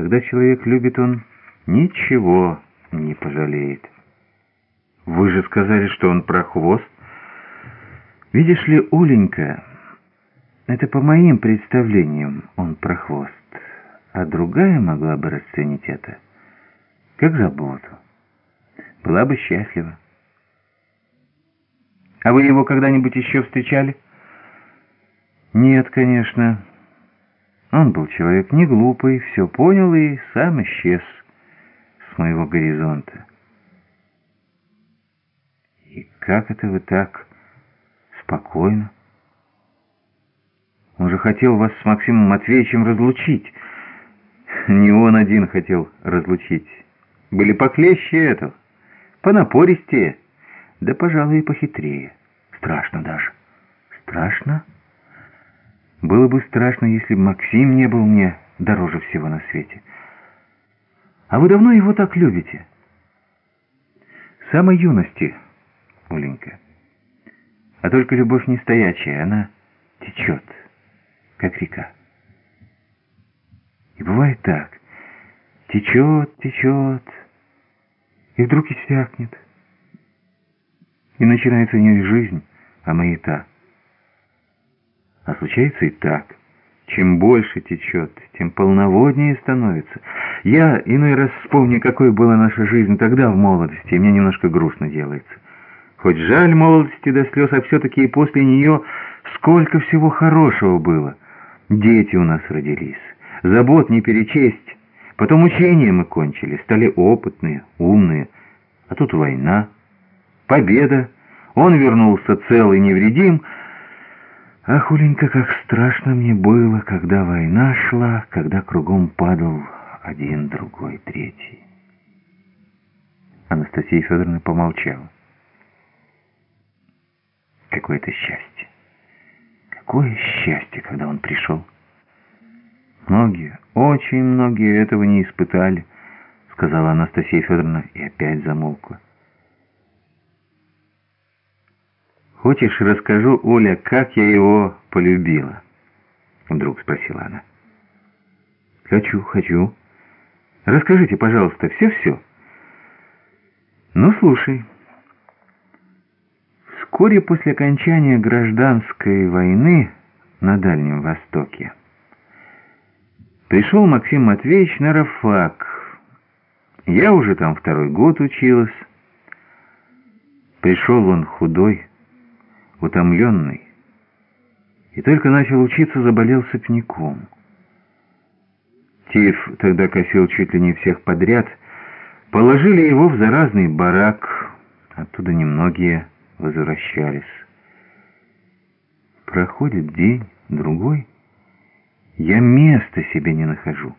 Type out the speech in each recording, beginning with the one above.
Когда человек любит, он ничего не пожалеет. Вы же сказали, что он прохвост. Видишь ли, Оленька, это по моим представлениям он прохвост, а другая могла бы расценить это как заботу. Была бы счастлива. А вы его когда-нибудь еще встречали? Нет, конечно. Он был человек не глупый, все понял и сам исчез с моего горизонта. И как это вы так спокойно? Он же хотел вас с Максимом Матвеевичем разлучить. Не он один хотел разлучить. Были поклеще этого, понапористее, да, пожалуй, и похитрее. Страшно даже. Страшно? Было бы страшно, если бы Максим не был мне дороже всего на свете. А вы давно его так любите? С самой юности, Оленька. А только любовь не стоячая, она течет, как река. И бывает так. Течет, течет, и вдруг иссякнет. И начинается не жизнь, а маята. А случается и так. Чем больше течет, тем полноводнее становится. Я иной раз вспомню, какой была наша жизнь тогда в молодости, и мне немножко грустно делается. Хоть жаль молодости до слез, а все-таки и после нее сколько всего хорошего было. Дети у нас родились, забот не перечесть. Потом учения мы кончили, стали опытные, умные. А тут война, победа. Он вернулся цел и невредим, Ах, Уленька, как страшно мне было, когда война шла, когда кругом падал один, другой, третий. Анастасия Федоровна помолчала. Какое это счастье! Какое счастье, когда он пришел! Многие, очень многие этого не испытали, сказала Анастасия Федоровна и опять замолкла. «Хочешь, расскажу, Оля, как я его полюбила?» Вдруг спросила она. «Хочу, хочу. Расскажите, пожалуйста, все-все». «Ну, слушай». Вскоре после окончания гражданской войны на Дальнем Востоке пришел Максим Матвеевич на Рафак. Я уже там второй год училась. Пришел он худой, утомленный, и только начал учиться, заболел сопняком. Тиф тогда косил чуть ли не всех подряд, положили его в заразный барак, оттуда немногие возвращались. Проходит день, другой, я места себе не нахожу.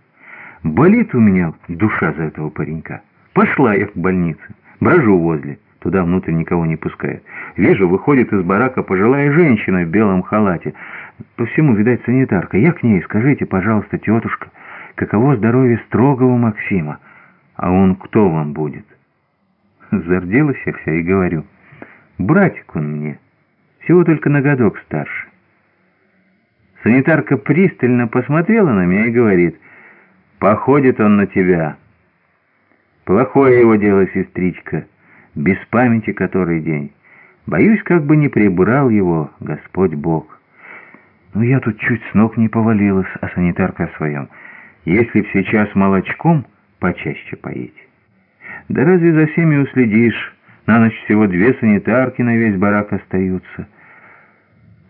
Болит у меня душа за этого паренька. Пошла я в больницу, брожу возле. Туда внутрь никого не пускает. Вижу, выходит из барака пожилая женщина в белом халате. По всему, видать, санитарка. Я к ней, скажите, пожалуйста, тетушка, каково здоровье строгого Максима? А он кто вам будет? Зарделась я вся и говорю. Братик он мне, всего только на годок старше. Санитарка пристально посмотрела на меня и говорит, «Походит он на тебя». Плохое его дело, сестричка без памяти который день. Боюсь, как бы не прибрал его Господь Бог. Ну, я тут чуть с ног не повалилась, а санитарка о своем. Если б сейчас молочком почаще поить. Да разве за всеми уследишь? На ночь всего две санитарки на весь барак остаются.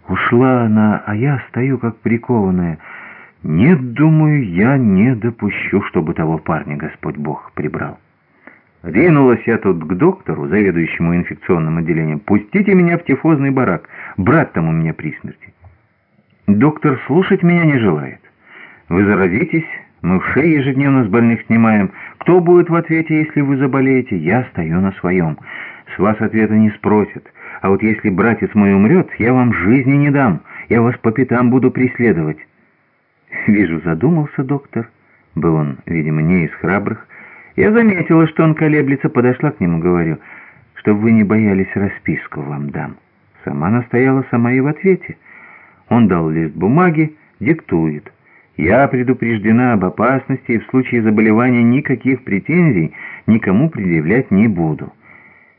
Ушла она, а я стою как прикованная. Нет, думаю, я не допущу, чтобы того парня Господь Бог прибрал. Ринулась я тут к доктору, заведующему инфекционным отделением. «Пустите меня в тифозный барак, брат там у меня при смерти». Доктор слушать меня не желает. Вы заразитесь, мы в шее ежедневно с больных снимаем. Кто будет в ответе, если вы заболеете? Я стою на своем. С вас ответа не спросят. А вот если братец мой умрет, я вам жизни не дам. Я вас по пятам буду преследовать. Вижу, задумался доктор. Был он, видимо, не из храбрых. Я заметила, что он колеблется, подошла к нему, говорю, чтобы вы не боялись, расписку вам дам. Сама настояла, сама и в ответе. Он дал лист бумаги, диктует. Я предупреждена об опасности и в случае заболевания никаких претензий никому предъявлять не буду».